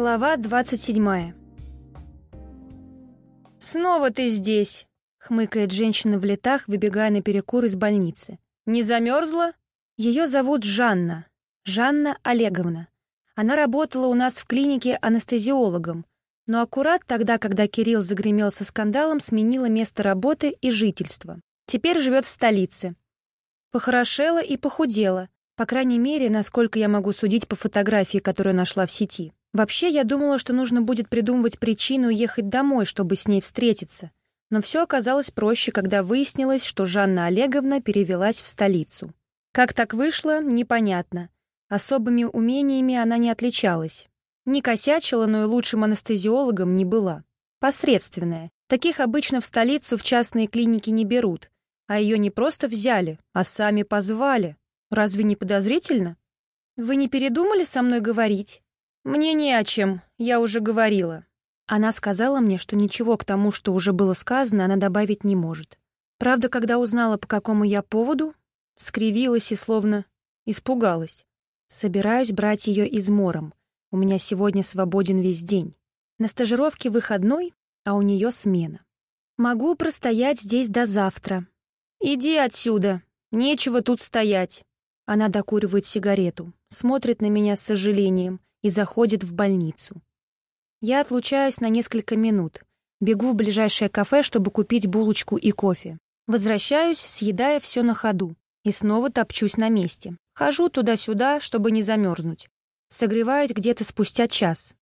Глава 27. «Снова ты здесь!» — хмыкает женщина в летах, выбегая на перекур из больницы. «Не замерзла?» Ее зовут Жанна. Жанна Олеговна. Она работала у нас в клинике анестезиологом, но аккурат тогда, когда Кирилл загремел со скандалом, сменила место работы и жительства. Теперь живет в столице. Похорошела и похудела, по крайней мере, насколько я могу судить по фотографии, которую нашла в сети. Вообще, я думала, что нужно будет придумывать причину ехать домой, чтобы с ней встретиться. Но все оказалось проще, когда выяснилось, что Жанна Олеговна перевелась в столицу. Как так вышло, непонятно. Особыми умениями она не отличалась. Не косячила, но и лучшим анестезиологом не была. Посредственная. Таких обычно в столицу в частные клиники не берут. А ее не просто взяли, а сами позвали. Разве не подозрительно? Вы не передумали со мной говорить? «Мне не о чем, я уже говорила». Она сказала мне, что ничего к тому, что уже было сказано, она добавить не может. Правда, когда узнала, по какому я поводу, скривилась и словно испугалась. Собираюсь брать ее измором. У меня сегодня свободен весь день. На стажировке выходной, а у нее смена. Могу простоять здесь до завтра. Иди отсюда, нечего тут стоять. Она докуривает сигарету, смотрит на меня с сожалением — и заходит в больницу. Я отлучаюсь на несколько минут, бегу в ближайшее кафе, чтобы купить булочку и кофе. Возвращаюсь, съедая все на ходу, и снова топчусь на месте. Хожу туда-сюда, чтобы не замерзнуть. Согреваюсь где-то спустя час.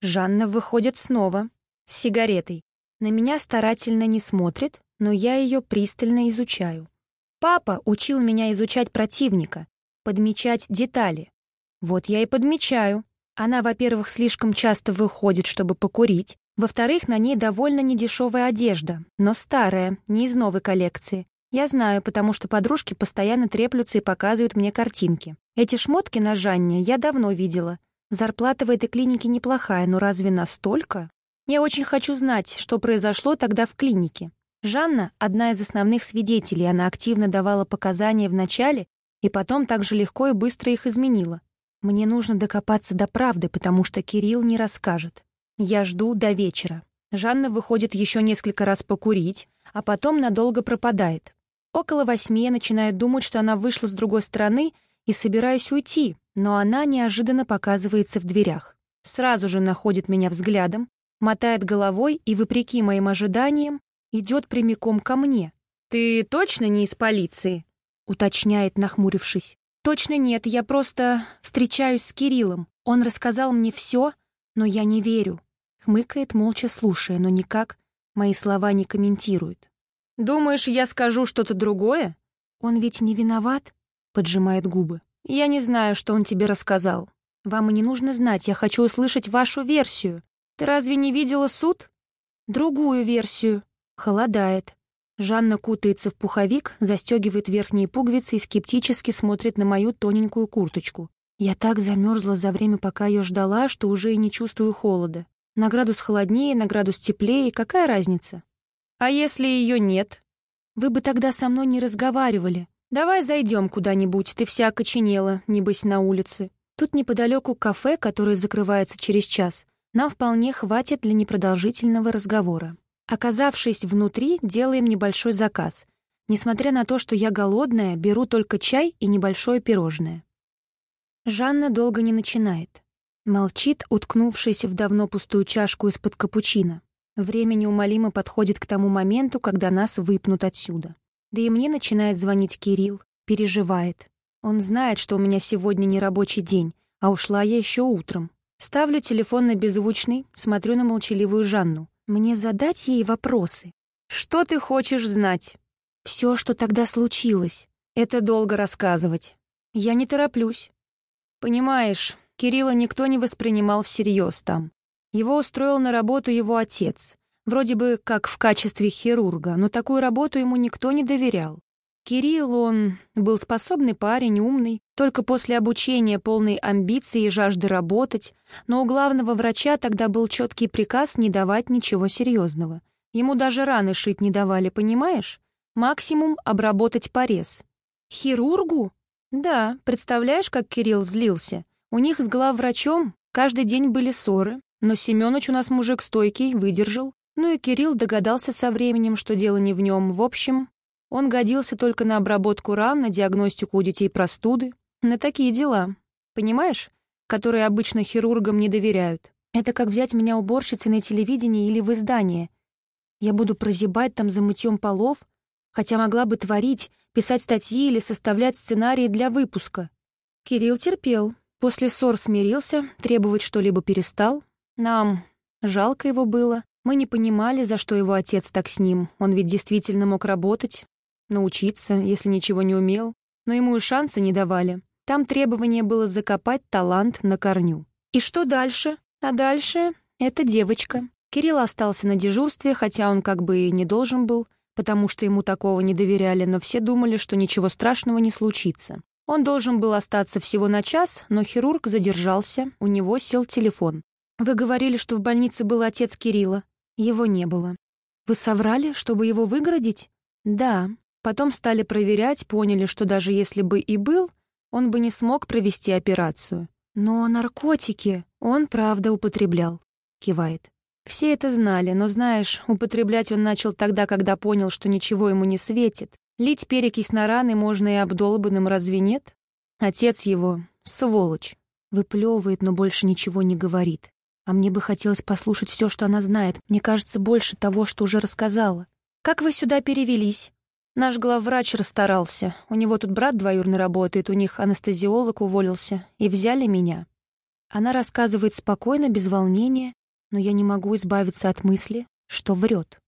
Жанна выходит снова, с сигаретой. На меня старательно не смотрит, но я ее пристально изучаю. Папа учил меня изучать противника, подмечать детали. Вот я и подмечаю. Она, во-первых, слишком часто выходит, чтобы покурить. Во-вторых, на ней довольно недешевая одежда, но старая, не из новой коллекции. Я знаю, потому что подружки постоянно треплются и показывают мне картинки. Эти шмотки на Жанне я давно видела. Зарплата в этой клинике неплохая, но разве настолько? Я очень хочу знать, что произошло тогда в клинике. Жанна — одна из основных свидетелей, она активно давала показания в начале и потом так же легко и быстро их изменила. Мне нужно докопаться до правды, потому что Кирилл не расскажет. Я жду до вечера. Жанна выходит еще несколько раз покурить, а потом надолго пропадает. Около восьми я начинаю думать, что она вышла с другой стороны и собираюсь уйти, но она неожиданно показывается в дверях. Сразу же находит меня взглядом, мотает головой и, вопреки моим ожиданиям, идет прямиком ко мне. «Ты точно не из полиции?» — уточняет, нахмурившись. «Точно нет, я просто встречаюсь с Кириллом. Он рассказал мне все, но я не верю». Хмыкает, молча слушая, но никак мои слова не комментирует. «Думаешь, я скажу что-то другое?» «Он ведь не виноват?» — поджимает губы. «Я не знаю, что он тебе рассказал. Вам и не нужно знать, я хочу услышать вашу версию. Ты разве не видела суд?» «Другую версию». Холодает. Жанна кутается в пуховик, застегивает верхние пуговицы и скептически смотрит на мою тоненькую курточку. Я так замерзла за время, пока ее ждала, что уже и не чувствую холода. На градус холоднее, на градус теплее, какая разница? А если ее нет? Вы бы тогда со мной не разговаривали. Давай зайдем куда-нибудь, ты вся окоченела, небось, на улице. Тут неподалеку кафе, которое закрывается через час. Нам вполне хватит для непродолжительного разговора. Оказавшись внутри, делаем небольшой заказ. Несмотря на то, что я голодная, беру только чай и небольшое пирожное. Жанна долго не начинает. Молчит, уткнувшись в давно пустую чашку из-под капучино. Время неумолимо подходит к тому моменту, когда нас выпнут отсюда. Да и мне начинает звонить Кирилл, переживает. Он знает, что у меня сегодня не рабочий день, а ушла я еще утром. Ставлю телефон на беззвучный, смотрю на молчаливую Жанну. Мне задать ей вопросы? Что ты хочешь знать? Все, что тогда случилось. Это долго рассказывать. Я не тороплюсь. Понимаешь, Кирилла никто не воспринимал всерьез там. Его устроил на работу его отец. Вроде бы как в качестве хирурга, но такую работу ему никто не доверял. Кирилл, он был способный парень, умный, только после обучения полной амбиций и жажды работать, но у главного врача тогда был четкий приказ не давать ничего серьезного. Ему даже раны шить не давали, понимаешь? Максимум обработать порез. Хирургу? Да, представляешь, как Кирилл злился? У них с главврачом, Каждый день были ссоры, но Семёныч у нас мужик стойкий, выдержал. Ну и Кирилл догадался со временем, что дело не в нем. В общем, он годился только на обработку ран, на диагностику у детей простуды, на такие дела. Понимаешь? Которые обычно хирургам не доверяют. Это как взять меня уборщицей на телевидении или в издание. Я буду прозябать там за мытьем полов, хотя могла бы творить, писать статьи или составлять сценарии для выпуска. Кирилл терпел. После ссор смирился, требовать что-либо перестал. Нам жалко его было. Мы не понимали, за что его отец так с ним. Он ведь действительно мог работать, научиться, если ничего не умел. Но ему и шанса не давали. Там требование было закопать талант на корню. И что дальше? А дальше — это девочка. Кирилл остался на дежурстве, хотя он как бы и не должен был, потому что ему такого не доверяли, но все думали, что ничего страшного не случится. Он должен был остаться всего на час, но хирург задержался, у него сел телефон. «Вы говорили, что в больнице был отец Кирилла. Его не было. Вы соврали, чтобы его выгородить?» «Да». Потом стали проверять, поняли, что даже если бы и был, он бы не смог провести операцию. «Но наркотики он правда употреблял», — кивает. Все это знали, но, знаешь, употреблять он начал тогда, когда понял, что ничего ему не светит. Лить перекись на раны можно и обдолбанным, разве нет? Отец его — сволочь. Выплевывает, но больше ничего не говорит. А мне бы хотелось послушать все, что она знает. Мне кажется, больше того, что уже рассказала. «Как вы сюда перевелись?» Наш главврач расстарался. У него тут брат двоюрный работает, у них анестезиолог уволился. И взяли меня. Она рассказывает спокойно, без волнения, но я не могу избавиться от мысли, что врет.